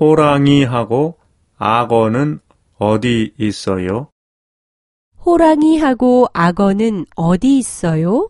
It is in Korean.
호랑이하고 악어는 어디 있어요? 호랑이하고 악어는 어디 있어요?